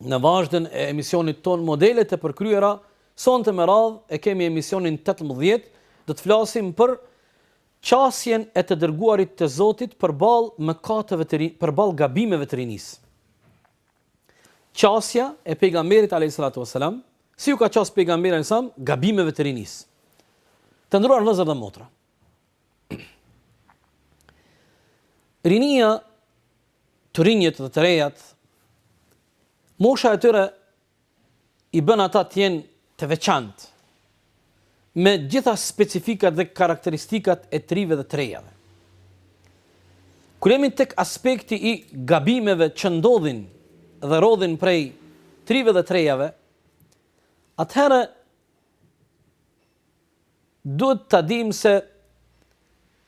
Në vazhdën e emisionit tonë Modelet e përkryera, sonte me radhë e kemi emisionin tetëmbëdhjetë, do të flasim për qasjen e të dërguarit të Zotit përballë mëkateve, përballë gabimeve të rinisë. Qasja e pejgamberit alayhis salatu wassalam, si u ka qasë pejgamberi alayhis salam gabimeve të rinisë. Të nderuar vëllezër dhe motra, Rinia, të rinjët dhe të rejat, mosha e tyre i bën ata të jenë të veçantë, me gjitha specifikat dhe karakteristikat e të rive dhe të rejave. Kur jemi tek aspekti i gabimeve që ndodhin dhe rrjedhin prej të rive dhe të rejave, atëherë Duhet ta dimë se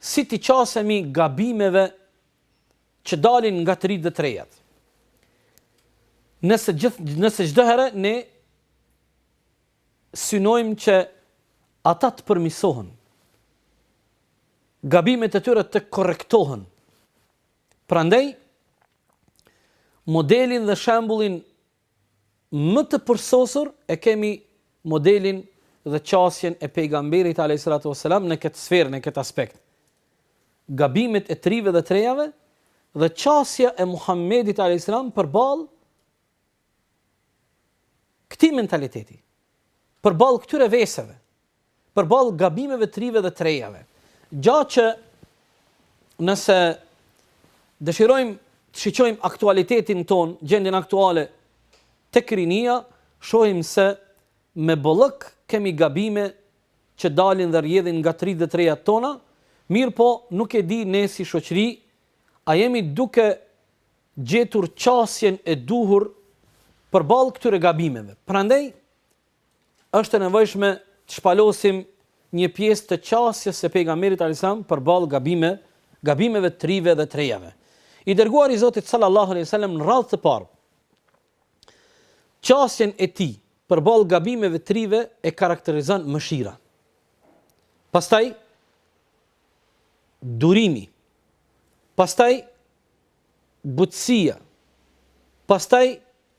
si t'i qasemi gabimeve që dalin nga të rinjtë dhe të rejat. Nëse gjith nëse çdo herë ne synojmë që ata të përmisohen, gabimet e tyre të korrektohen. Prandaj modelin dhe shembullin Më të përsosur e kemi modelin dhe qasjen e Pejgamberit alejhissalatu vesselam në këtë sferë, në këtë aspekt. Gabimet e të rive dhe të rejave dhe qasja e Muhammedit alejhissalam përballë këtij mentaliteti, përballë këtyre veseve. përballë gabimeve të rive dhe të rejave. Gjë që nëse dëshirojmë të shiqojmë aktualitetin tonë, gjendjen aktuale tek rinia, shohim se me bollëk kemi gabime që dalin dhe rrjedhin nga të rit dhe të rejat tona, mirëpo nuk e di ne si shoqëri a jemi duke gjetur qasjen e duhur përballë këtyre gabimeve. Prandaj Është e nevojshme të shpalosim një pjesë të qasjes së Pejgamberit alejhi selam përballë gabime, gabimeve të rive dhe të rejave. I dërguari i Zotit sallallahu alejhi ve selam në radhë të parë qasjen e tij përballë gabimeve të rive e karakterizon mëshira. Pastaj durimi. Pastaj butësia. Pastaj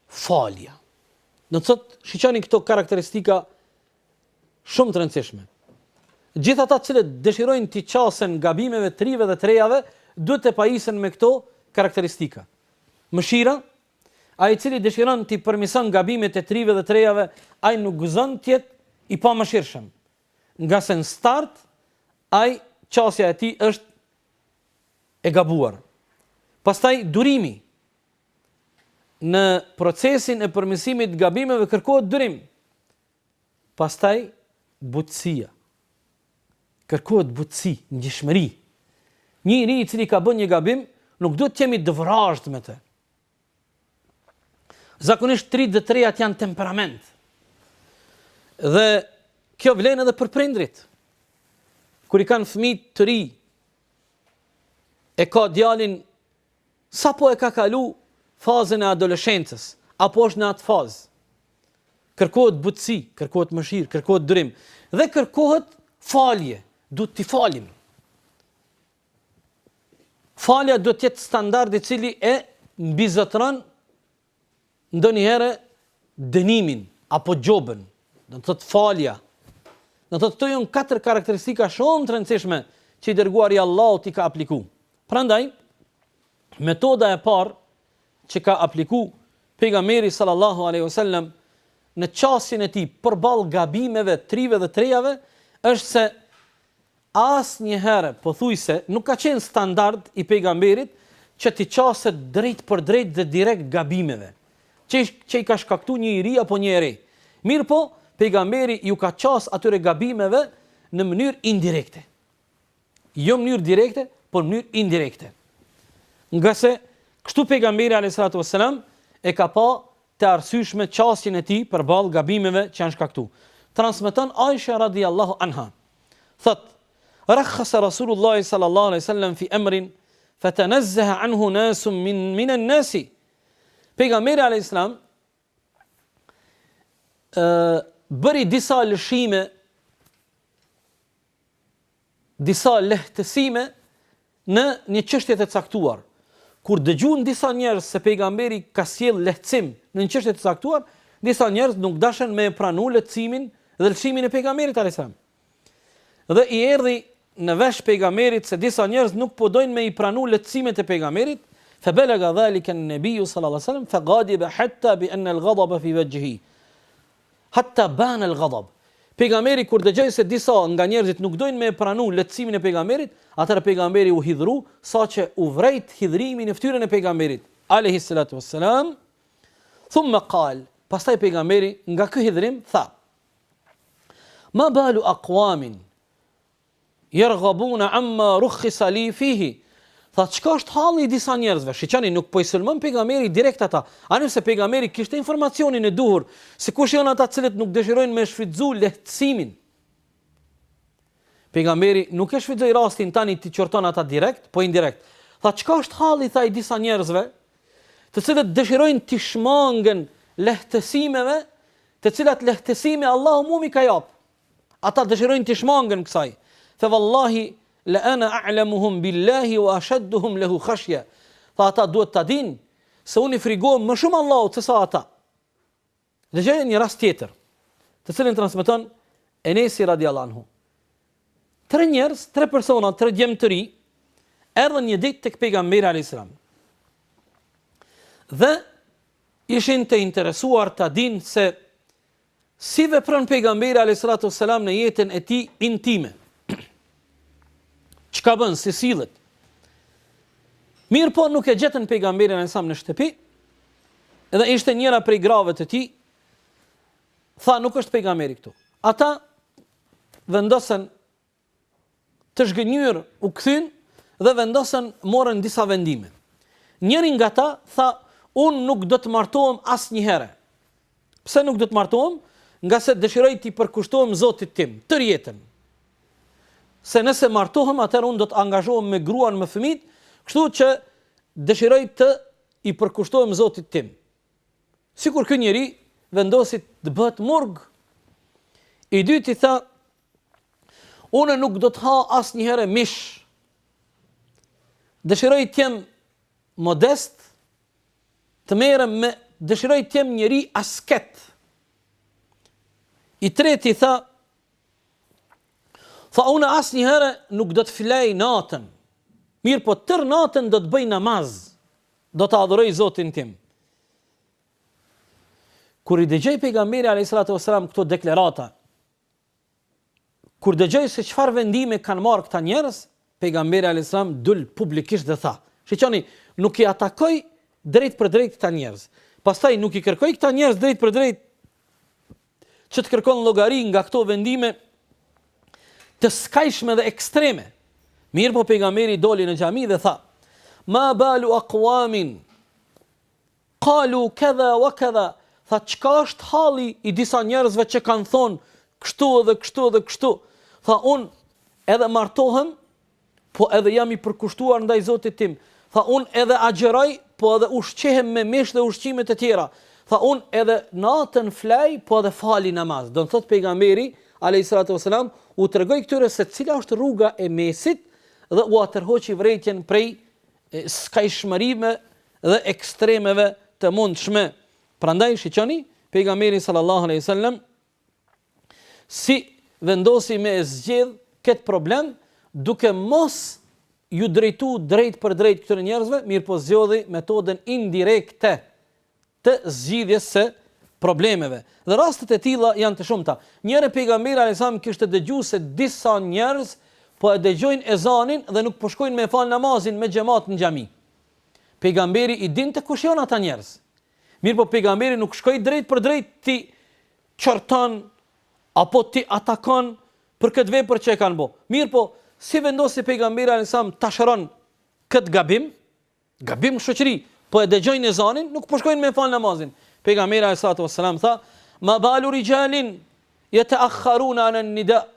Falja. Do të thotë, shiqoni këto karakteristika shumë të rëndësishme. Gjithë ata të cilët dëshirojnë t'i qasen gabimeve të rive dhe të rejave, duhet të pajisen me këto karakteristika. Mëshira, ai i cili dëshiron t'i përmison gabimet e të rive dhe të rejave, ai nuk guxon të jetë i pamëshirshëm. Ngase në start, ai qasja e tij është e gabuar. Pastaj durimi, Në procesin e përmirësimit të gabimeve kërkohet durim. Pastaj butësia. Kërkohet butësi, ndjeshmëri. Një i ri i cili ka bën një gabim, nuk duhet të jemi të vrazhd me të. Zakonisht të rinjtë dhe të rejat janë temperament. Dhe kjo vlen edhe për prindrit. Kur i kanë fëmijë të ri, e ka djalin Sapo e ka kalu fazën e adoleshencës, apo është në atë fazë, kërkohet butësi, kërkohet mëshirë, kërkohet durim, dhe kërkohet falje, duhet t'i falim. Falja duhet të jetë standard i cili e mbizotëron ndonjëherë dënimin apo gjobën, do të thotë falja. Do të thotë këto janë katër karakteristika shumë të rëndësishme që i dërguari i Allahut i ka aplikuar. Prandaj metoda e parë që ka aplikuar pejgamberi sallallahu alaihi wasallam në qasjen e tij përballë gabimeve, të rive dhe të rejave është se Asnjëherë pothuajse nuk ka qenë standard i Pejgamberit që t'i qaset drejtpërdrejt dhe direkt gabimeve, që që i ka shkaktu një i ri apo një e re. Mirëpo, Pejgamberi iu ka qasë atyre gabimeve në mënyrë indirekte. Jo mënyrë direkte, por mënyrë indirekte. Ngase kështu Pejgamberi alayhis salam e ka pa të arsyeshme qasjen e tij përballë gabimeve që janë shkaktu. Transmeton Aisha radhiyallahu anha, thotë, Rakhasa Rasulullahi sallallahu alejhi wasallam fi amrin fatanazzaha anhu nasun min min an-nasi. Pejgamberi alejhi salam ë bëri disa lëshime disa lehtësime në një çështje të caktuar. Kur dëgjuan disa njerëz se pejgamberi ka sjellë lehtësim në një çështje të caktuar, disa njerëz nuk deshën me e pranu lehtësimin dhe lëshimin e pejgamberit alayhis salam. Dhe i erdhi në vesh pejgamberit se disa njerëz nuk po dojnë me i pranu lehtësimet e pejgamberit, fa balagha zalika an-nabi sallallahu alaihi wasallam fa ghadiba hatta bana al-ghadabu fi wajhihi. Hatta bana al ghadab. Pejgamberi kur dëgjoi se disa nga njerëzit nuk dojnë me e pranu lehtësimin e Pejgamberit, atëherë Pejgamberi u hidhru, saqë u vrejt hidhrimi në fytyrën e Pejgamberit, alejhi selatu ves selam, Thumma qal, pastaj Pejgamberi nga ky hidhrim tha, Ma balu aqwamin, Yerghabuna amma rukhisa li fihi. Tha çka është halli i disa njerëzve? Shiqoni nuk po i sulmon pejgamberi direkt ata. Ani se pejgamberi kishte informacionin e duhur se kush janë ata të cilët nuk dëshirojnë me shfrytëzu lehtësimin. Pejgamberi nuk e shfrytëzoi rastin tani t'i qorton ata direkt, po indirekt. Tha çka është halli tha i disa njerëzve, të cilët dëshirojnë të shmangën lehtësimeve, të cilat lehtësime Allahu mu m'i ka jap. Ata dëshirojnë t'i shmangen kësaj. Tha wallahi la ana a'lamuhum billahi wa ashadduhum lehu khashja. Tha ata duhet ta dinë se unë i frigohem më shumë Allahut se sa ata. Dhe te një rast tjetër, të cilin transmeton Enesi radiallahu anhu. Tre njerëz, tre persona, tre djem të ri, erdhën një ditë tek pejgamberi alayhis salam. Dhe ishin të interesuar ta dinë se Si vepron pejgamberi alayhis salatu wasalam në jetën e tij intime? Çka bën, si sillet? Mirëpo nuk e gjetën pejgamberin alayhis salam në shtëpi, edhe ishte njëra prej grave të tij, tha nuk është pejgamberi këtu. Ata vendosën Të zhgënjyer u kthynë dhe vendosën morën disa vendime. Njëri nga ta tha, Unë nuk do të martohem asnjëherë. Pse nuk do të martohem? Ngase dëshiroj t'i përkushtohem Zotit tim, tërë jetën. Se nëse martohem, atëherë unë do të angazhohem me gruan, me fëmijët, kështu që dëshiroj të i përkushtohem Zotit tim. Sikur ky njeri vendosi të bëhet murg. I dyti tha, unë nuk do të ha asnjëherë mish. Dëshiroj të jem modest, të merrem me, dëshiroj të jem njeri asket. I treti tha, tha unë asnjëherë nuk do të flej natën. Mirëpo tërë natën do të bëj namaz. Do ta adhuroj Zotin tim. Kur i dëgjoi pejgamberi alayhis salatu wasalam këto deklarata, kur dëgjoi se çfarë vendime kanë marrë këta njerëz, pejgamberi alayhis salam dul publikisht dhe tha, "Shiqoni, nuk i atakoi drejtpërdrejt këta njerëz. Pastaj nuk i kërkoi këta njerëz drejtpërdrejt që të kërkon llogari nga këto vendime të skajshme dhe ekstreme. Mirëpo pejgamberi doli në xhami dhe tha: "Ma balu aqwamin qalu kadha wa kadha" Tha çka është halli i disa njerëzve që kanë thonë kështu edhe kështu edhe kështu. Tha unë edhe martohem Po edhe jam i përkushtuar ndaj Zotit tim. Tha unë edhe agjëroj, po edhe ushqehem me mish dhe ushqime të tjera. Tha unë edhe natën flej, po edhe fali namaz. Domethënë pejgamberi, a.s. u tregoi këtyre se cila është rruga e mesit dhe ua tërhoqi vrejtjen prej skajshmërive dhe ekstremeve të mundshme. Prandaj shiqoni, pejgamberi sallallahu a.s. Si vendosi me e zgjidh ketë problem duke mos ju drejtu drejtpërdrejt këtyre njerëzve, mirëpo zgjodhi metodën indirekte të zgjidhjes së problemeve. Dhe rastet e tilla janë të shumta. Një herë Pejgamberi alajhi selam kishte dëgju se disa njerëz po e dëgjojnë ezanin dhe nuk po shkojnë me fal namazin me xhamat në xhami. Pejgamberi i dinte kush janë ata njerëz. Mirëpo pejgamberi nuk shkoi drejtpërdrejt t'i qorton apo t'i atakon për këtë vepër që e kanë bo. Mirëpo si vendosi pejgamberi alayhis salam ta shëron këtë gabim? Gabim në shoqëri, po e dëgjojnë ezanin, nuk po shkojnë me fal namazin. Pejgamberi alayhis salam tha: "Ma balu rijalin yataakharuna an nida."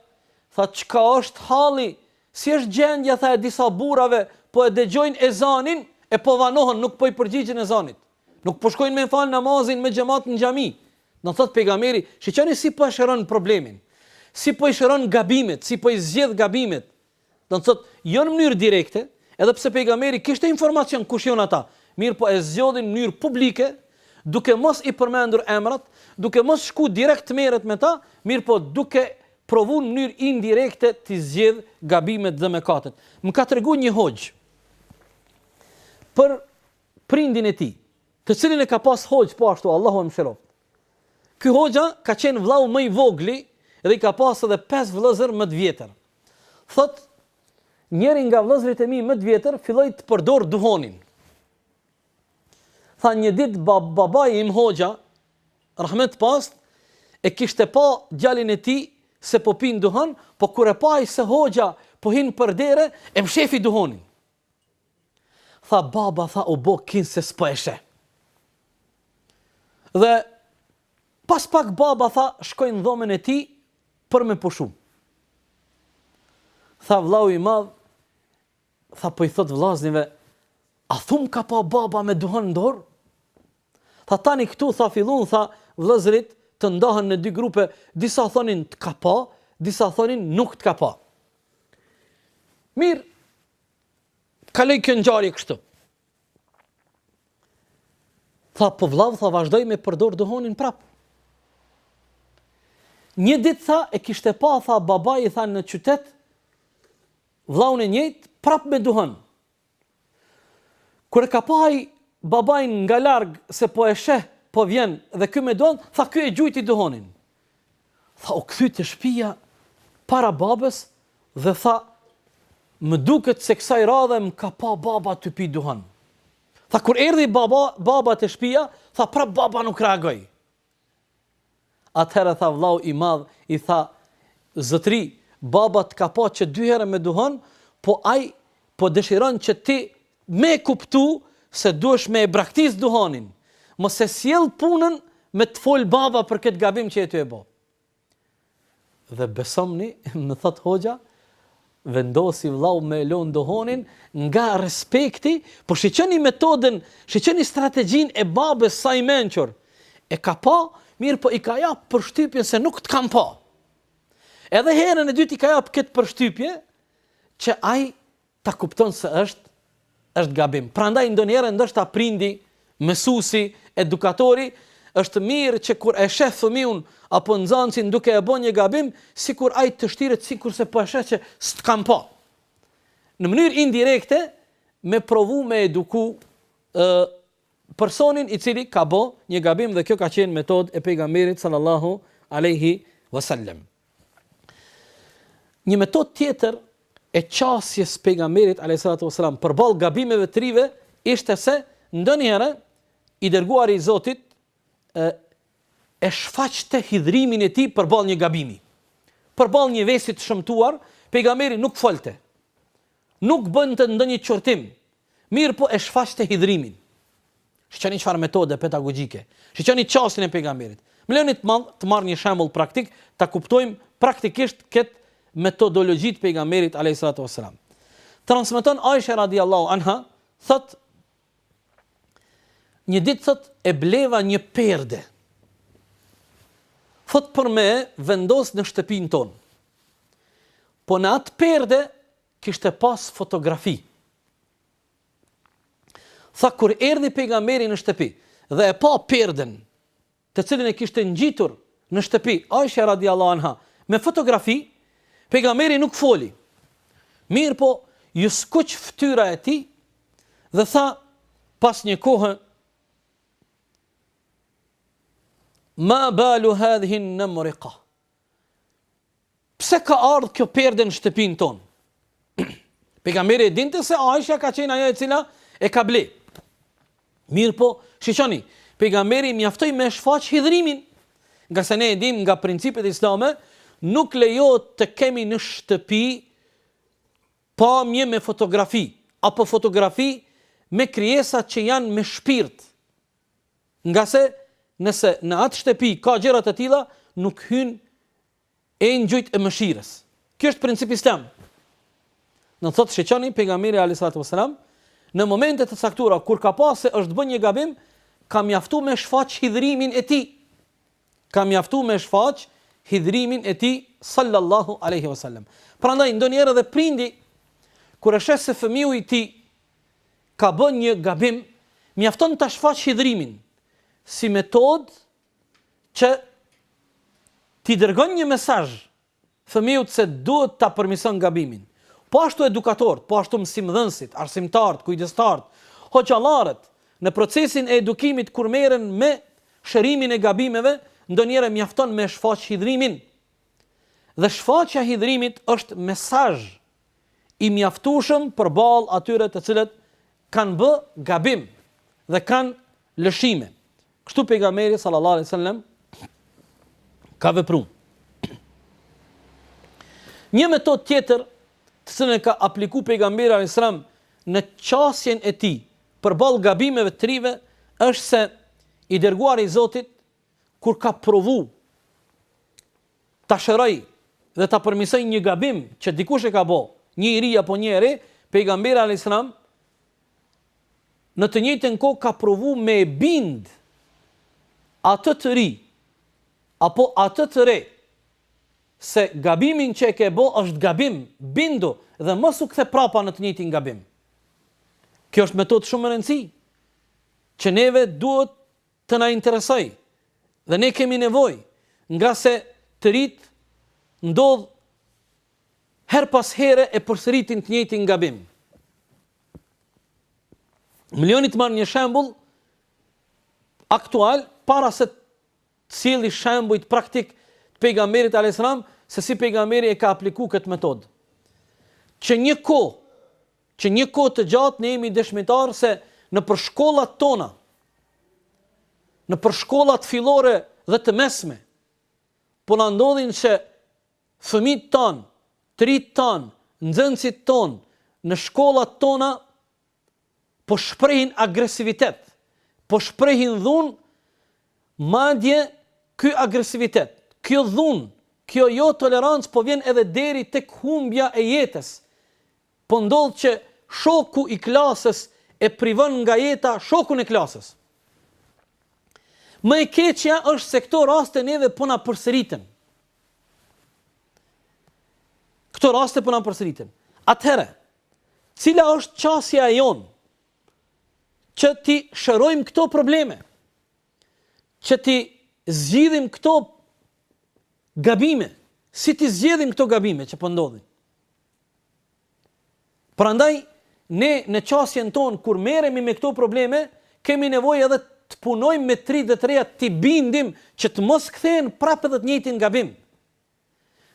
Tha çka është halli Si është gjendja tha e disa burrave po e dëgjojnë ezanin e po vanohen nuk po i përgjigjen ezanit nuk po shkojnë me fal namazin me xhamat në xhami domethënë pejgamberi shiqoni si po e shëron problemin si po i shëron gabimet si po i zgjedh gabimet domethënë jo në mënyrë direkte edhe pse pejgamberi kishte informacion kush janë ata mirëpo e zgjodhi në mënyrë publike duke mos i përmendur emrat duke mos shku direkt të merret me ta mirëpo duke provu në mënyrë indirekte t'i zgjidh gabimet dhe mëkatet. Më ka tregu një hoxhë për prindin e tij, të cilin e ka pas hoxhë po ashtu, Allahu e mëshiroftë. Ky hoxha ka qenë vllau më i vogli dhe i ka pas edhe pesë vëllëzër më të vjetër. Thot, njëri nga vëllëzrit e mi më të vjetër filloi të përdor duhonin. Tha një ditë babai im hoxha Rahmet pastë e kishte pa djalin e tij se po pin duhan, po kur e pa ai se hoxha po hin për dere, e mshefi duhonin. Tha baba tha u bo kinse s'po e sheh. Dhe pas pak baba tha shkoi në dhomën e tij për me pushu. Tha vllau i madh, tha po i thot vllaznive, a thu m'ka pa baba me duhan në dorë? Tha tani këtu tha fillun tha vëllezërit të ndahen në dy grupe, disa thonin të ka pa, disa thonin nuk të ka pa. Mirë, kaloj kjo ngjarje kështu. Tha po vllau tha vazhdoi me përdor duhonin prap. Një ditë tha e kishte pa tha babai tha në qytet vllaun e njëjt prap me duhon. Kur e ka pa ai babain nga larg se po e sheh, po vjen dhe ky me duhan, tha ky e gjujti duhonin. Tha u kthy te shpia para babës dhe tha më duket se kësaj radhe më ka pa baba ty pi duhon. Tha kur erdhi baba, baba te shpia, tha prap baba nuk reagoi. Atëherë tha vllau i madh, i tha, Zotëri, baba të ka pa që dy herë me duhon, po ai po dëshiron që ti me e kuptu se duhesh me e braktis duhanin. Mos e sjell punën me të fol baba për këtë gabim që je ty e bo. Dhe besomni, më thot hoxha, vendosi vllau me e lon duhonin nga respekti, po shiqoni metodën, shiqoni strategjin e babes sa i menqur. E ka pa, mirë po i ka jap përshtypjen se nuk të kam pa. Edhe herën e dytë i ka jap këtë përshtypje, që aj Ta kupton se është është gabim. Prandaj ndonjëherë ndoshta prindi, mësuesi, edukatori është mirë që kur e sheh fëmiun apo nxënësin duke e bo një gabim, sikur ai të shtiret sikurse po e sheh që s'të kam pa. Në mënyrë indirekte me provu me eduku ë personin i cili ka bo një gabim dhe kjo ka qenë metodë e Pejgamberit sallallahu alejhi ve sellem. Një metodë tjetër e qasjes së Pejgamberit alejhi salatu ve selam përballë gabimeve të të rive ishte se ndonjëherë i dërguari i Zotit e, e shfaqte hidhrimin e tij përballë një gabimi. Përballë një vesi të shëmtuar, pejgamberi nuk folte. Nuk bënte ndonjë qortim, mirëpo e shfaqte hidhërimin. Shiqoni çfarë metode pedagogjike! Shiqoni qasjen e Pejgamberit! Më lejoni të marr, të marr një shembull praktik, ta kuptojmë praktikisht këtë metodologji të Pejgamberit, alejhi salatu ves selam. Transmeton Aisha radijallahu anha, thotë, Një ditë thot e bleva një perde. Thot për me vendos në shtëpin ton. Po në atë perde kishte pas fotografi. Tha kur erdhi pejgamberi në shtëpi dhe e pa perden, të cilën e kishte ngjitur në shtëpi Aisha radijallahu anha me fotografi, pejgamberi nuk foli. Mirëpo iu skuq fytyra e tij dhe tha pas një kohe Ma balu hadhihi numruka. Pse ka ardhë kjo perde në shtëpin ton? Pejgamberi e dinte se Aisha ka qenë ajo e cila e ka ble. Mirëpo, shiqoni, pejgamberi mjaftoj me shfaq hidhrimin, ngase ne e dim nga principet islame, nuk lejohet të kemi në shtëpi pamje me fotografi, apo fotografi me krijesa që janë me shpirt, Ngase nëse në atë shtëpi ka gjëra të tilla, nuk hyjnë engjujt e mëshirës. Ky është princip islam. Do të thotë shiqoni pejgamberi alayhi salatu wasalam, në momente të caktuara kur ka pa se është bë një gabim, ka mjaftu me shfaq hidhrimin e tij. Ka mjaftu me shfaq hidhrimin e tij sallallahu alaihi wasallam. Prandaj ndonjëherë edhe prindi kur e sheh se fëmiu i tij Ka bë një gabim, mjafton ta shfaq hidhërimin si metodë që t'i dërgon një mesazh fëmiut se duhet ta përmirëson gabimin. Po ashtu edukatorët, po ashtu mësimdhënësit, arsimtarët, kujdestarët, hoxhallarët në procesin e edukimit kur merren me shërimin e gabimeve, ndonjëherë mjafton me shfaq hidhërimin. Dhe shfaqja e hidhërimit është mesazh i mjaftueshëm përballë atyre të cilët kanë bë gabim dhe kanë lëshime. Kështu pejgamberi sallallahu alaihi wasallam ka vepru. Një metodë tjetër të cilën e ka apliku pejgamberi alaihi salam në qasjen e tij përballë gabimeve të të rive është se i dërguari i Zotit kur ka provu ta shëroj dhe ta përmirësoj një gabim që dikush e ka bo, një i ri apo një e re, pejgamberi a.s. në të njëjtën kohë ka provu me e bind atë të ri apo atë të re se gabimin që e ke bo është gabim, bindu dhe mos u kthe prapa në të njëjtin gabim. Kjo është metodë shumë me rëndësi që neve duhet të na interesojë dhe ne kemi nevojë ngase të rit ndodh herë pas here e përsëritin të njëjtin gabim. Më lejoni të marr një shembull aktual para se të sjelli shembujt praktik të pejgamberit alayhis salam se si pejgamberi e ka apliku këtë metodë. Që një kohë Që një kohë të gjatë ne jemi dëshmitarë se nëpër shkollat tona, nëpër shkollat fillore dhe të mesme, po na ndodhin që fëmijët tanë, të rinjtë tanë, nxënësit tanë në shkollat tona po shprehin agresivitet, po shprehin dhunë, madje ky agresivitet, kjo dhunë, kjo jotolerancë po vjen edhe deri tek humbja e jetës, Po ndodh që shoku i klasës e privon nga jeta shokun e klasës. Më e keqja është se këto raste neve po na përsëriten. Këto raste po na përsëriten. Atëherë, cila është qasja e jonë që t'i shërojmë këto probleme, që t'i zgjidhim këto gabime, si t'i zgjidhim këto gabime që po ndodhin. Prandaj ne në qasjen tonë kur merremi me këto probleme, kemi nevojë edhe të punojmë me të rinj dhe të reja t'i bindim që të mos kthehen prapë te i njëjti gabim.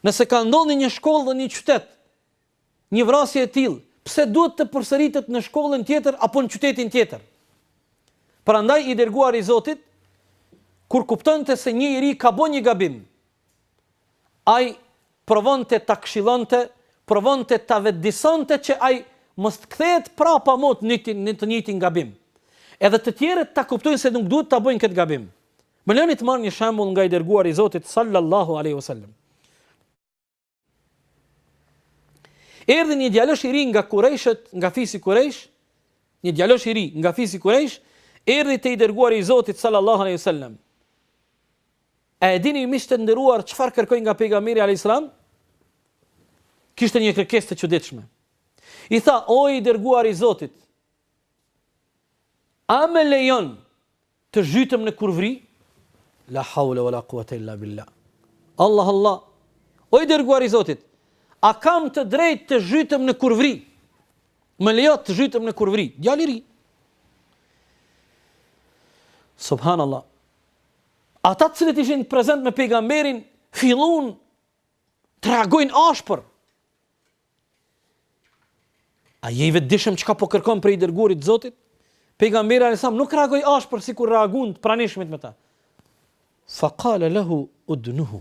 Nëse ka ndodhur në një shkollë dhe një qytet një vrasje e tillë, pse duhet të përsëritet në shkollën tjetër apo në qytetin tjetër? Prandaj i dërguar i Zotit kur kuptonte se një i ri ka bo një gabim, ai provonte ta këshillonte, provonte ta vetëdijesonte që ai mos të kthehet prapë në të njëjtin gabim. Edhe të tjerët ta kuptojnë se nuk duhet ta bëjnë këtë gabim. Më lëni të marr një shembull nga i dërguari i Zotit sallallahu alaihi wasallam. Erdhi një djalosh i ri nga Kurejshët, nga fisi Kurejsh, një djalosh i ri nga fisi Kurejsh, erdhi te i dërguari i Zotit sallallahu alaihi wasallam. A e dini ju miq të nderuar çfarë kërkoi nga pejgamberi alayhis salam? Kishte një kërkesë të çuditshme. I tha, o i dërguar i Zotit, a më lejon të zhytem në kurvri? La haule wa la kuvete illa billah. Allah, Allah, o i dërguar i Zotit, a kam të drejtë të zhytem në kurvri? Më lejo të zhytem në kurvri, djal i ri. Subhanallah, Ata të cilët ishin prezent me pejgamberin, fillun të reagojnë ashpër. A je i vetëdijshëm çka po kërkon prej të dërguarit të Zotit? Pejgamberi a.s. nuk reagoi ashpër sikur reagun të pranishmit me ta. Fa kale lehu udnuhu.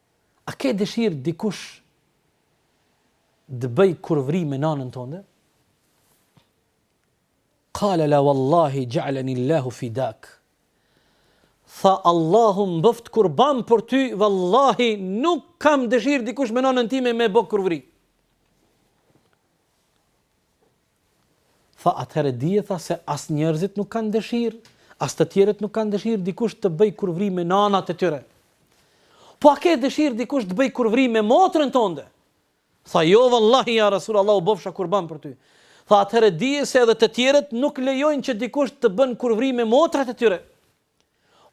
A ke dëshirë dikush të bëjë kurvëri me nanën tënde? Kale la wallahi ja'alani Allahu fidak. Tha Allahu m'boftë kurban për ty, vallahi nuk kam dëshirë dikush me nanën time me bo kurvëri. Tha atëherë dije tha se as njerëzit nuk kanë dëshirë, as të tjerët nuk kanë dëshirë dikush të bëjë kurvëri me nanat e tyre. Po a ke dëshirë dikush të bëjë kurvëri me motrën tënde? Tha jo vallahi ja Rasul Allah u bofsha kurban për ty. Tha atëherë dije se edhe të tjerët nuk lejojnë që dikush të bën kurvëri me motrat e tyre.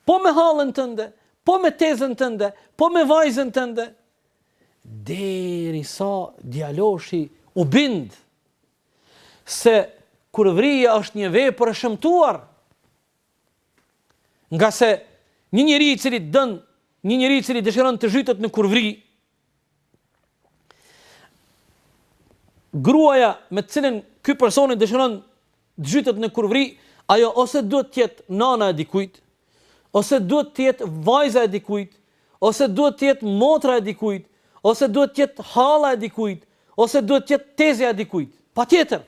Po me hallën tënde, po me tezën tënde, po me vajzën tënde, derisa djaloshi u bind se kurvria është një vepër e shëmtuar, ngase një njeri i cili don, një njeri i cili dëshiron të zhytet në kurvri, Gruaja me të cilën ky person dëshiron të zhytet në kurvëri, ajo ose duhet të jetë nana e dikujt, ose duhet të jetë vajza e dikujt, ose duhet të jetë motra e dikujt, ose duhet të jetë halla e dikujt, ose duhet të jetë tezja e dikujt. Patjetër.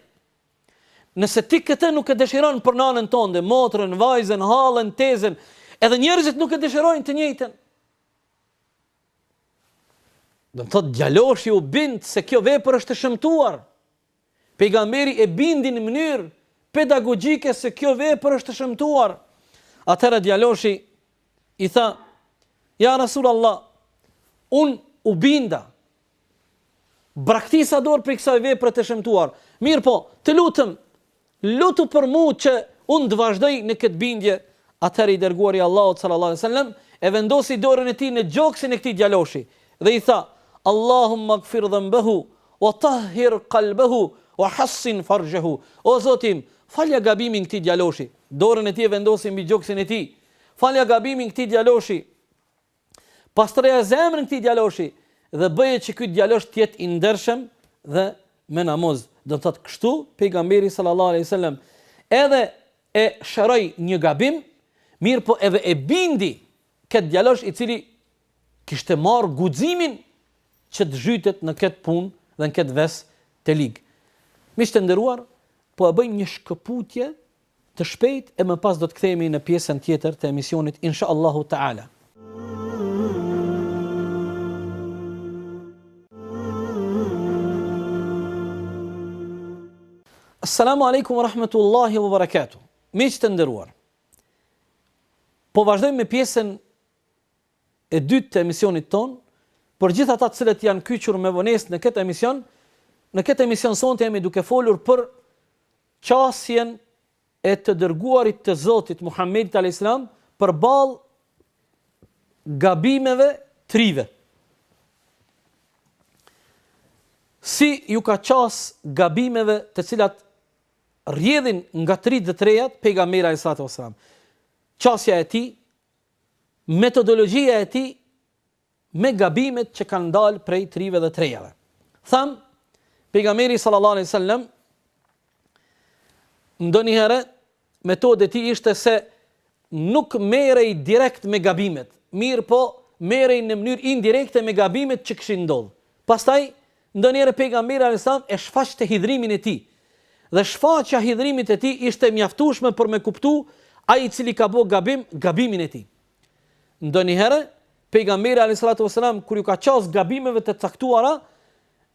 Nëse ti këtë nuk e dëshiron për nanën tënde, motrën, vajzën, hallën, tezën, edhe njerëzit nuk e dëshirojnë të njëjtën. Do me thënë djaloshi u bind se kjo vepër është e shëmtuar. Pejgamberi e bindi në mënyrë pedagogjike se kjo vepër është e shëmtuar. Atëherë djaloshi i tha: "Ja Rasulullah, unë u binda Braktisa dorë prej kësaj vepre të shëmtuar. Mirëpo, të lutem, lutu për mu që unë të vazhdoj në këtë bindje. Atëherë i dërguari i Allahut sallallahu alejhi dhe sellem e vendosi dorën e tij në gjoksin e këtij djaloshi dhe i tha: "Allahumma ighfir dhanbahu wa tahhir qalbahu wa hassin farjahu." O Zoti im, falja gabimin këtij djaloshi. Dorën e tij e vendosi mbi gjoksin e tij. Falja gabimin këtij djaloshi. Pastroja zemrën këtij djaloshi dhe bëje që ky djalosh të jetë i ndershëm dhe me namuz. Do të thotë kështu pejgamberi sallallahu alaihi wasallam edhe e shëroi një gabim, mirëpo edhe e bindi këtë djalosh i cili kishte marrë guximin që të zhytet në këtë punë dhe në këtë ves të ligë. Miq të nderuar, po e bëjmë një shkëputje të shpejtë e më pas do të kthehemi në pjesën tjetër të emisionit insha Allahu Teala. Assalamu alaikum wa rahmatullahi wa barakatuh. Miq të nderuar. Po vazhdojmë me pjesën e dytë të emisionit tonë, për gjithë ata të cilët janë kyçur me vonesë në këtë emision, në këtë emision sonte jemi duke folur për qasjen e të Dërguarit të Zotit, Muhammedit alejhi selam, përballë gabimeve t'rive. Si iu ka qas gabimeve të cilat rrjedhin nga t'ritë dhe t'rejat pejgamberi alejhi salatu wasalam. Qasja e tij, metodologjia e tij me gabimet që kanë dalë prej t'rive dhe t'rejave. Thamë, pejgamberi sallallahu alaihi wasallam ndonjëherë metoda e tij ishte se nuk merrej direkt me gabimet, mirëpo merrej në mënyrë indirekte me gabimet që kishin ndodh. Pastaj ndonjëherë pejgamberi alaihi wasallam e shfaqte hidhrimin e tij. Dhe shfaqja e hidhrimit e tij ishte e mjaftueshme për me kuptu ai i cili ka bo gabim, gabimin e tij. Ndonjëherë pejgamberi alayhi salatu wasalam kur iu ka qas gabimeve të caktuara,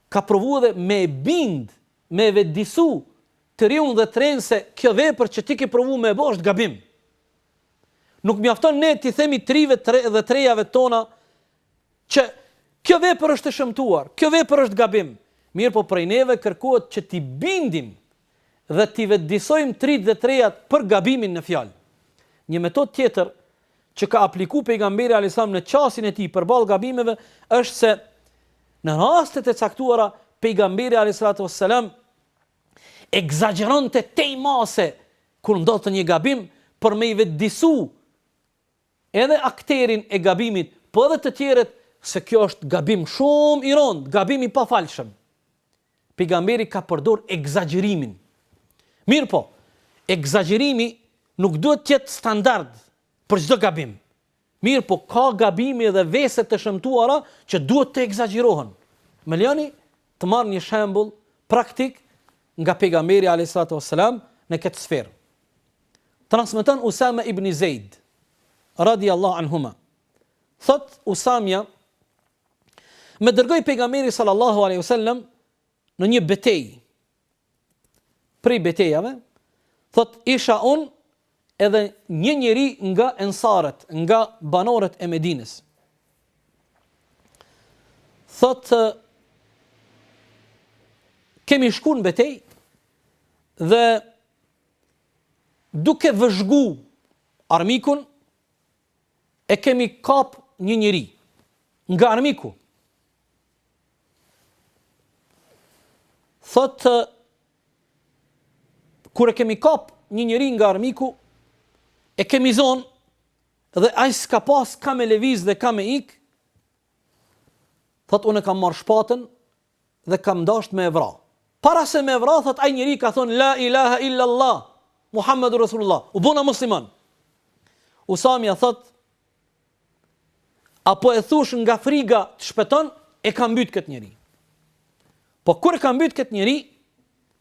ka provu edhe me e bind, me e vetëdijsu të riun dhe të renë se kjo vepër që ti ke provu me e bo është gabim. Nuk mjafton ne t'i themi të rive të re, dhe të rejave tona që kjo vepër është e shëmtuar, kjo vepër është gabim. Mirëpo prej neve kërkohet që t'i bindim dhe t'i vetëdijsojmë t'ritë dhe t'rejat për gabimin në fjalë. Një metodë tjetër që ka apliku pejgamberi alayhis salam në qasjen e tij përballë gabimeve është se në rastet e caktuara pejgamberi alayhis salatu wassalam ekzagjeronte tejmase kur ndodhte një gabim për me i vetëdijsu edhe akterin e gabimit po edhe të tjerët se kjo është gabim shumë i rond gabim i pafalshëm pejgamberi ka përdor ekzagjerimin mirpo ekzagjerimi nuk duhet të jetë standard për çdo gabim mirpo ka gabime dhe vese të shëmtuara që duhet të ekzagjerohen më lejoni të marr një shembull praktik nga pejgamberi alayhi salatu wasalam në këtë sferë Transmeton Usama ibn Zejd, radijallahu anhuma, thotë Usamja, Më dërgoi pejgamberi sallallahu alaihi wasallam në një betejë prej betejave, thotë isha unë edhe një njeri nga ensarët, nga banorët e Medinës. Thotë kemi shku në betejë dhe Duke vëzhgu armikun, e kemi kap një njeri nga armiku. Thotë, kur e kemi kap një njeri nga armiku, e kemi zonë dhe ai s'ka pas kah me leviz dhe kah me ik, thotë, unë e kam marrë shpatën dhe kam dashtë me e vra. Para se me e vra thot ai njeri ka thon la ilaha illa Allah Muhammedur Rasulullah, u bona musliman. Usamja thot apo e thush nga friga të shpëton e ka mbyt kët njeri. Po kur e ka mbyt kët njeri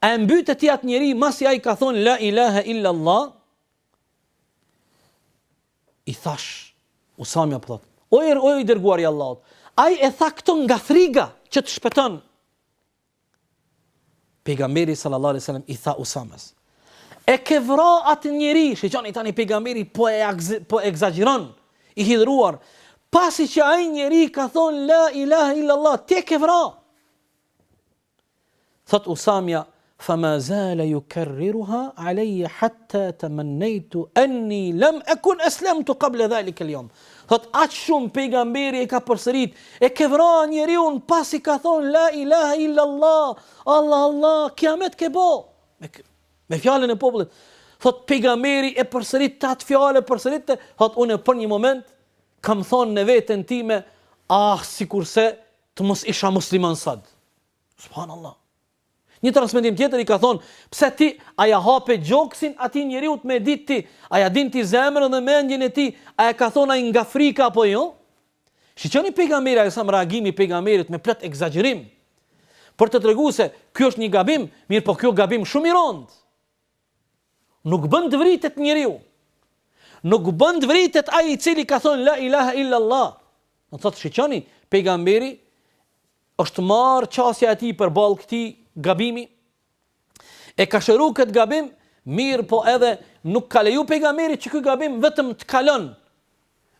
A e mbyte ti atë njeri masi ai ka thonë la ilaha illa Allah? I thash, Usamja po thot, o er, or i dërguar i Allahut, ai e tha këto nga friga që të shpëton. Pejgamberi sallallahu alaihi wasallam i tha Usames, e ke vra atë njeri, shiqoni tani pejgamberi po e, po e ekzagjeron, i hidhruar, pasi që ai njeri ka thonë la ilaha illa Allah, ti e ke vra. Thotë Usamja, Fama zala yukarriruha alaya hatta tamannaytu anni lam akun aslamtu qabla dhalika al-yawm. Thotë aq shumë pejgamberi e ka përsërit, e ke vra njeriun pasi ka thonë la ilaha illa Allah, Allah Allah, kiamet ke bo. Me, me fjalën e popullit. Thotë pejgamberi e përsëritte atë fjalë, përsëritte, thotë unë për një moment kam thonë në veten time, ah sikurse Të mos isha musliman sot. Subhanallah. Një transmetim tjetër i ka thonë, pse ti a ia hape gjoksin atij njeriut me e ditë ti, a ia din ti zemrën dhe mendjen e tij, a e ka thonë ai nga frika apo jo? Shiqoni pejgamberi a.s. reagimi i pejgamberit me plot ekzagjerim. Për të tregu se kjo është një gabim, mirëpo kjo gabim shumë i rondë. Nuk bën të vritet njeriu. Nuk bën të vritet ai i cili ka thonë la ilaha illa Allah. Do të thotë shiqoni, pejgamberi është marrë qasja e tij përballë këtij gabimi. E ka shëru këtë gabim, mirëpo edhe nuk ka leju pejgamberi që ky gabim vetëm të kalon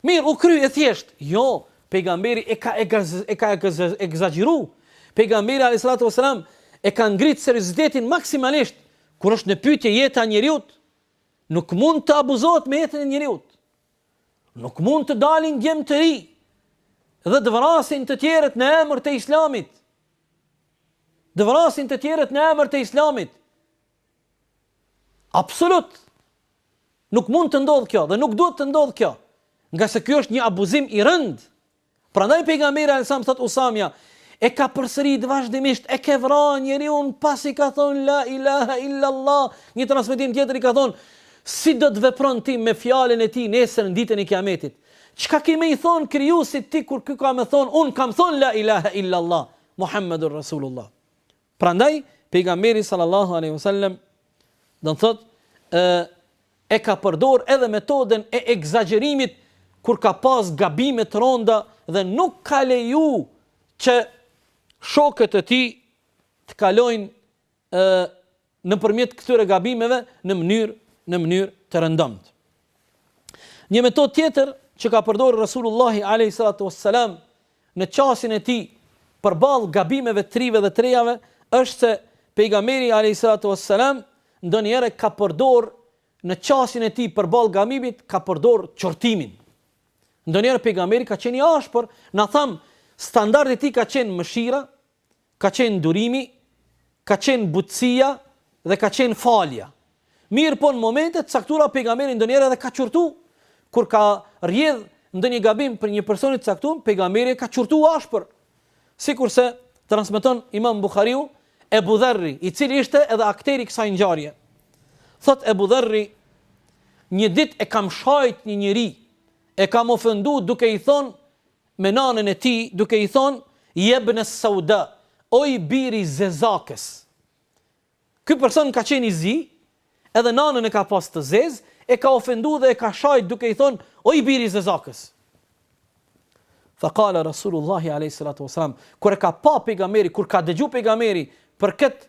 Mirë, u kry e thjesht. Jo, pejgamberi e ka, e ka, e ka, e ka ekzagjeru. Pejgamberi a.s. e ka ngritë seriozitetin maksimalisht, kur është në pytje jeta e njeriut, nuk mund të abuzohet me jetën e njeriut. Nuk mund të dalin djem të ri dhe të vrasin të tjerët në emër të islamit. Të vrasin të tjerët në emër të islamit. Absolut. Nuk mund të ndodhë kjo dhe nuk duhet të ndodhë kjo. Nga se kjo është një abuzim i rënd. Prandaj pejgamberi alejhi selam, thot Usamja, e ka përsërit vazhdimisht, e ke vra njeriun pasi ka thonë la ilaha illa Allah, një transmitim tjetër i ka thonë, si do të vepron ti me fjalën e tij nesër në ditën e kiametit. Çka ki me i thonë Krijuesit kur ky ka me thonë, unë kam thonë la ilaha illa Allah, Muhammedur Rasulullah. Prandaj pejgamberi sallallahu alaihi wasallam do të thotë ë e ka përdor edhe metodën e ekzagjerimit kur ka pas gabime të ronda dhe nuk ka leju që shokët e tij të kalojnë ë nëpërmjet këtyre gabimeve në mënyrë në mënyrë të rëndomtë. Një metodë tjetër që ka përdorur Resulullah alejhi salatu wasallam në qasjen e tij përballë gabimeve të të rinjve dhe të të rejave është se Pejgamberi alejhi salatu ves selam ndonjëherë ka përdorë në qasjen e tij përballë gabimit ka përdorë qortimin. Ndonjëherë pejgamberi ka qenë i ashpër, na tham standardi i tij ka qenë mëshira, ka qenë durimi, ka qenë butësia dhe ka qenë falja. Mirëpo në momente të caktura pejgamberi ndonjëherë edhe ka qurtu, kur ka rrjedh ndonjë gabim prej një personi të caktum, pejgamberi e ka qurtu ashpër. Sikurse transmeton imam Buhariu, Ebu Dherri, i cili ishte edhe akter i kësaj ngjarje. Thot Ebu Dherri, një dit e kam shajt një njeri, e kam ofendu duke i thonë, me nanën e tij duke i thonë Yebn as-Sauda, O i biri i zezakes. Ky person ka qenë i zi, edhe nanën e ka pas të zezë, e ka ofendu dhe e ka shajt duke i thonë, O i biri i zezakes. Fa kale Rasulullahi a.s. Kur e ka pa pejgamberi, kur ka dëgju pejgamberi për këtë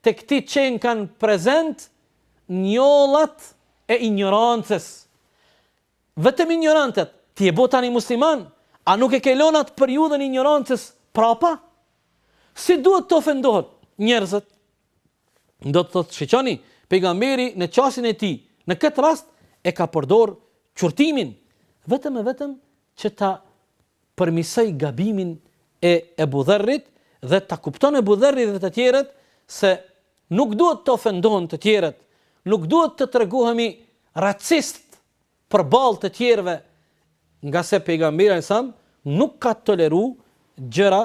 Tek ti qenkan prezent njollat e injorancës. Vetëm injorantët, ti je bo tani musliman, a nuk e ke lënë atë periudhën e injorancës prapa? Si duhet të ofendohen njerëzët? Do të thotë shiqoni, pejgamberi në qasjen e tij, në këtë rast e ka përdor qurtimin, vetëm e vetëm që ta përmisoj gabimin e Ebu Dherrit dhe ta kupton Ebu Dherri dhe të tjerët se nuk duhet të ofendohen të tjerët, nuk duhet të tregohemi racist përballë të tjerëve, ngase pejgamberi alejhi selam nuk ka toleru gjëra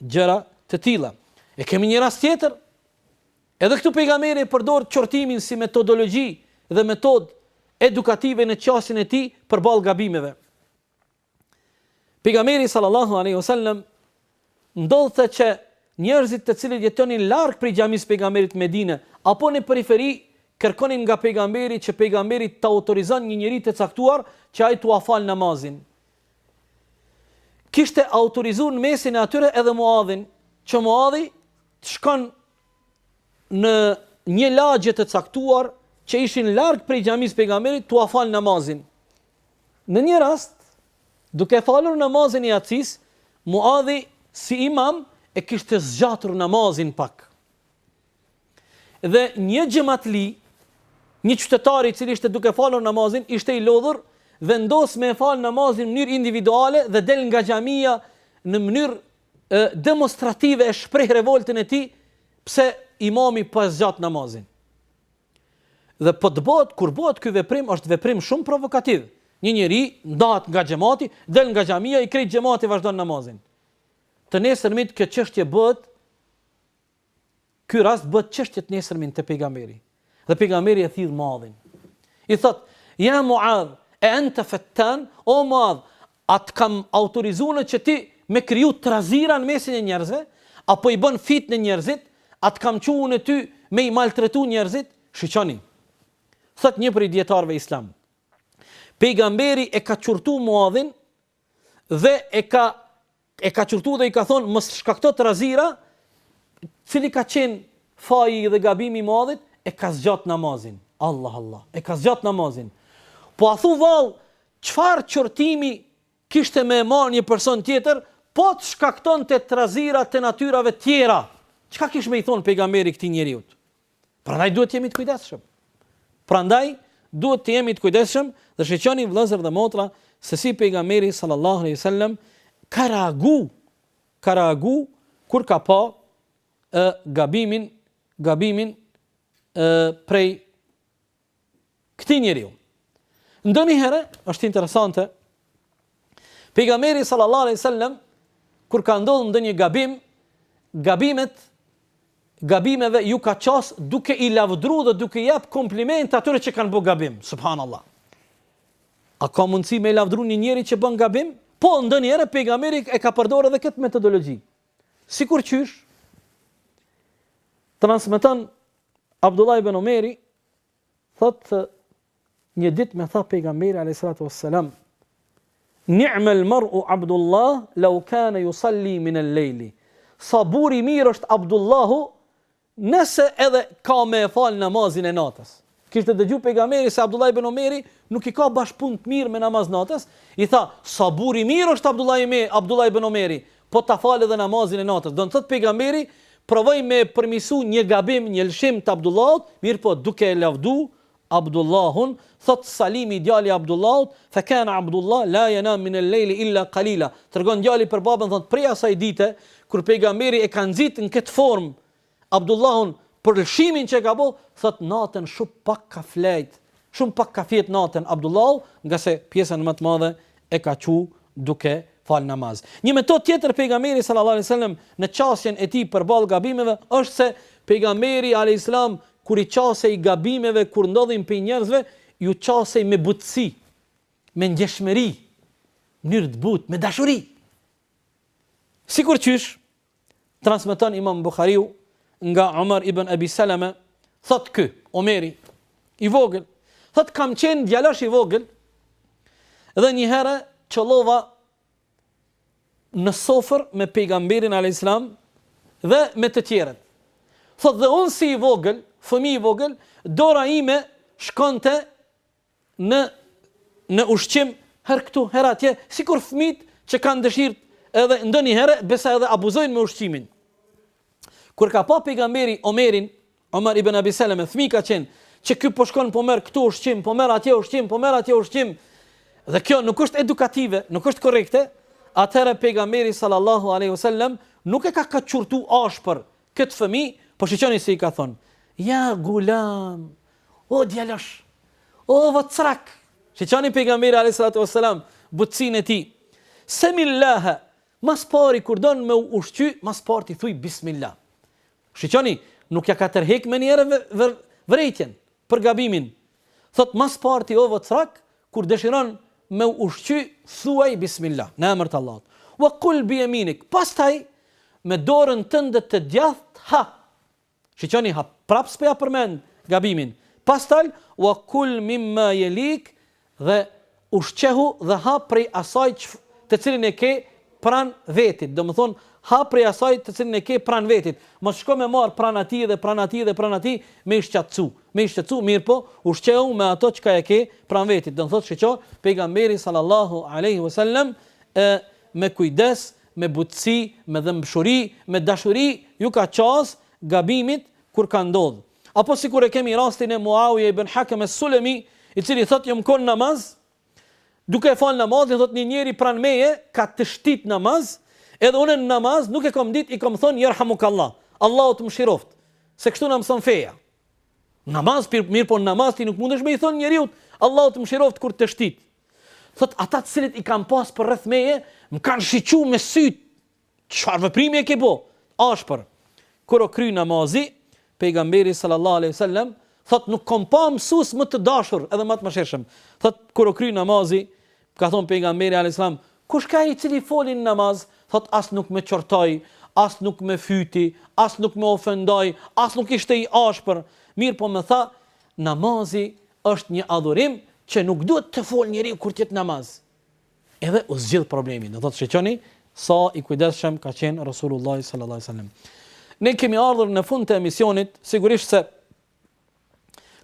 gjëra të tilla. E kemi një rast tjetër. Edhe këtu pejgamberi e përdor qortimin si metodologji dhe metodë edukative në qasjen e tij përballë gabimeve. Pejgamberi sallallahu alaihi wasallam ndodhte që njerëzit të cilët jetonin larg prej xhamisë së pejgamberit në Medinë apo në periferi kërkonin nga pejgamberi që pejgamberi të autorizon një njeri të caktuar që ai t'ua fal namazin. Kishte autorizuar në mesin e atyre edhe Muadhin, që Muadhi të shkon në një lagje të caktuar që ishin larg prej xhamisë së pejgamberit t'ua fal namazin. Në një rast, duke falur namazin e jacisë, Muadhi si imam e kishte zgjatur namazin pak. Dhe një xhamatli, një qytetar i cili ishte duke falur namazin, ishte i lodhur, vendos me fal namazin në mënyrë individuale dhe del nga xhamia në mënyrë demonstrative e shpreh revoltën e tij pse imami po e zgjat namazin. Dhe po të bëhet, kur bëhet ky veprim është veprim shumë provokativ. Një njeri ndahet nga xhamati, del nga xhamia e krejt xhamati vazhdon namazin. Të nesërmit kjo çështje bëhet ky rast bëhet çështje të nesërmin te pejgamberi. Dhe pejgamberi e thirr Muadhin. I thot: "Ja Muadh, e ente fettan, o Muadh, A të kam autorizu unë që ti me kriju trazira në mesin e njerëzve? A po i bën fitnë njerëzit? A të kam çu unë ty me i maltretu njerëzit? Shiqoni. Thotë një prej dijetarëve islam. Pejgamberi e ka qortu Muadhin dhe e ka e ka qortu dhe i ka thonë mos shkakto trazira, cili ka qenë faji dhe gabimi i Muadhit, e ka zgjat namazin. Allah Allah, e ka zgjat namazin. Po a thu vallë, çfarë qortimi kishte me e marrë një person tjetër, po të shkaktonte trazira të natyrave tjera. Çka kish me i thonë pejgamberi këtij njeriut? Prandaj duhet të jemi të kujdesshëm. Prandaj duhet të jemi të kujdesshëm dhe shiqoni vëllezër dhe motra se si pejgamberi sallallahu alaihi wasallam ka reagu ka reagu kur ka pa e, gabimin gabimin e, prej këtij njeriu. Ndonjëherë është interesante Pejgamberi sallallahu alaihi wasallam kur ka ndodh ndonjë gabim, gabimet gabimeve ju ka qas duke i lavdru dhe duke i jap kompliment atyre që kanë bë gabim. Subhanallah. A ka mundësi me e lavdru një njeri që bën gabim? Po, ndonjëherë, pejgamberi e ka përdor edhe këtë metodologji. Sikur qysh, transmiton Abdullah ibn Omeri thotë një ditë më tha pejgamberi alejhi salatu wassalam Ni'ma al-mar'u Abdullah law kana yusalli min al-layli. Sa burr i mirë është Abdullahu nëse edhe ka me e fal namazin e natës. Kishte dëgju pejgamberi se Abdullah ibn Omeri nuk i ka bash punë të mirë me namaz t'natës, i tha sa burr i mirë është Abdullah ibn Abdullah ibn Omeri, po ta falë edhe namazin e natës. Do të thotë pejgamberi provoi me e përmisu një gabim, një lëshim të Abdullahut, mirëpo duke e lavdu Abdullahun, thotë Salimi djali i Abdullahut, fa kana Abdullah la yanam min al-layli illa qalila. Tregon djali për babën thotë prej asaj dite kur pejgamberi e ka nxitë në këtë formë Abdullahun për lëshimin që ka bo, thot naten shum pak ka flejt, shum pak ka fjet naten Abdullahu, ngase pjesën më të madhe e ka qu duke fal namaz. Një metodë tjetër pejgamberi sallallahu alejhi ve selem në qasjen e tij përballë gabimeve është se pejgamberi alejhi selam kur i qasej gabimeve kur ndodhin prej njerëzve, ju qasej me butësi, me ndjeshmëri, mënyrë të butë, me dashuri. Sikur qysh, transmeton Imam Buhariu nga Omar ibn Abi Salama, thot ky, Omeri i vogël, thot kam qenë djalosh i vogël dhe një herë qëllova në sofër me pejgamberin alayhis salam dhe me të tjerët. Thot dhe unë si i vogël, fëmijë i vogël, dora ime shkonte në në ushqim, herë këtu, herë atje, sikur fëmijët që kanë dëshirë edhe ndonjëherë besa edhe abuzojnë me ushqimin. Kur e ka pa pejgamberi Omerin, Omer ibn Abi Salama, fëmi ka qenë, që ky po shkon po merr këtu ushqim, po merr atje ushqim, po merr atje ushqim. Dhe kjo nuk është edukative, nuk është korrekte. Atëherë pejgamberi sallallahu alaihi wasallam nuk e ka ka qortu ashpër Këtë fëmijë, po shiqoni si i ka thonë, Ja gulam, o djalosh, o vocrak! Shiqoni pejgamberi alejhi salatu ves selam, butësinë e tij, Semillaha, mas pari kur don me u ushqy, mas parë ti thuj bismillah. Shiqoni, nuk ja ka tërhek menjëherë vërejtjen. Për gabimin, thotë mas par ti o vocrak kur dëshiron me u ushqy thuaj bismillah, në emër të Allahut, wa kul bi yeminik, pastaj me dorën tënde të djathtë ha, shiqoni ha, prap s'po ja përmend gabimin, pastaj wa kul mimma yelik, Dhe ushqehu dhe ha prej asaj çf, të cilin e ke pranë vetit, domethënë, ha prej asaj të cilin e ke pranë vetit, mos shko me marrë pranë atij dhe pranë atij dhe pranë atij, me i shqetësu, me i shqetësu, mirëpo ushqehu me ato çka e ke pranë vetit, do të thotë shiqo, Pejgamberi sallallahu alejhi ve sellem e me kujdes, me butësi, me dhëmbshuri, me dashuri ju ka qasë gabimit kur ka ndodhur. Apo sikur e kemi rastin e Muawije ibn Hakem es-Sulemi, i cili thotë jam kon n'namaz, duke e falë namazin, thotë një njeri pranë meje ka teshtit n'namaz, edhe unë në namaz nuk e kam ditë, i kam thonë jerhamukallah, Allahu të mëshiroftë, se kështu na mëson feja. Namaz, mirëpo në namaz ti nuk mundesh me i thonë njeriut, Allahu të mëshiroftë kur teshtit. Thot ata të cilët i kam pas përreth meje, më kanë shiqu me sy. Çfarë veprimi e ke bo? Ashpër. Kur o kry namazi, pejgamberi sallallahu alaihi wasallam thot nuk kom pa mësues më të dashur edhe më të mëshirshëm. Thot kur o kry namazi, ka thon pejgamberi alaihi salam, kush ka i cili foli në namaz, thot as nuk më qortoi, as nuk më fyti, as nuk më ofendoi, as nuk ishte i ashpër, mirpo më tha, namazi është një adhurim që nuk duhet të fol njeriu kur të jet namaz. Edhe u zgjidh problemi. Do thotë shiqoni sa i kujdesshëm ka qenë Rasulullahi sallallahu alaihi wasallam. Ne kemi ardhur në fund të emisionit, sigurisht se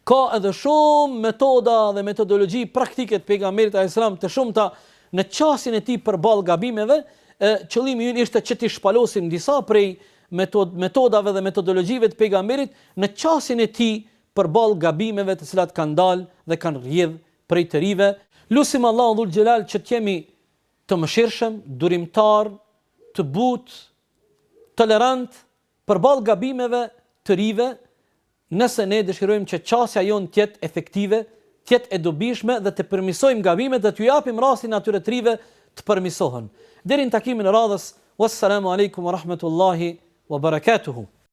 ka edhe shumë metoda dhe metodologji praktike të pejgamberit alayhis salam të shumta në qasjen e tij përballë gabimeve, e qëllimi ynë ishte që të shpalosim disa prej metod, metodave dhe metodologjive të pejgamberit në qasjen e tij përballë gabimeve të cilat kanë dalë dhe kanë rrjedh prej të rive, lusim Allahun Dhul Xhelal që të jemi të mëshirshëm, durimtar, të butë, tolerant përballë gabimeve të rive, nëse ne dëshirojmë që qasja jonë të jetë efektive, të jetë e dobishme dhe të përmisojmë gabimet dhe t'u japim rastin atyre të rive të përmisohen. Deri në takimin e radhës, wassalamu alaikum wa rahmatullahi wa barakatuhu.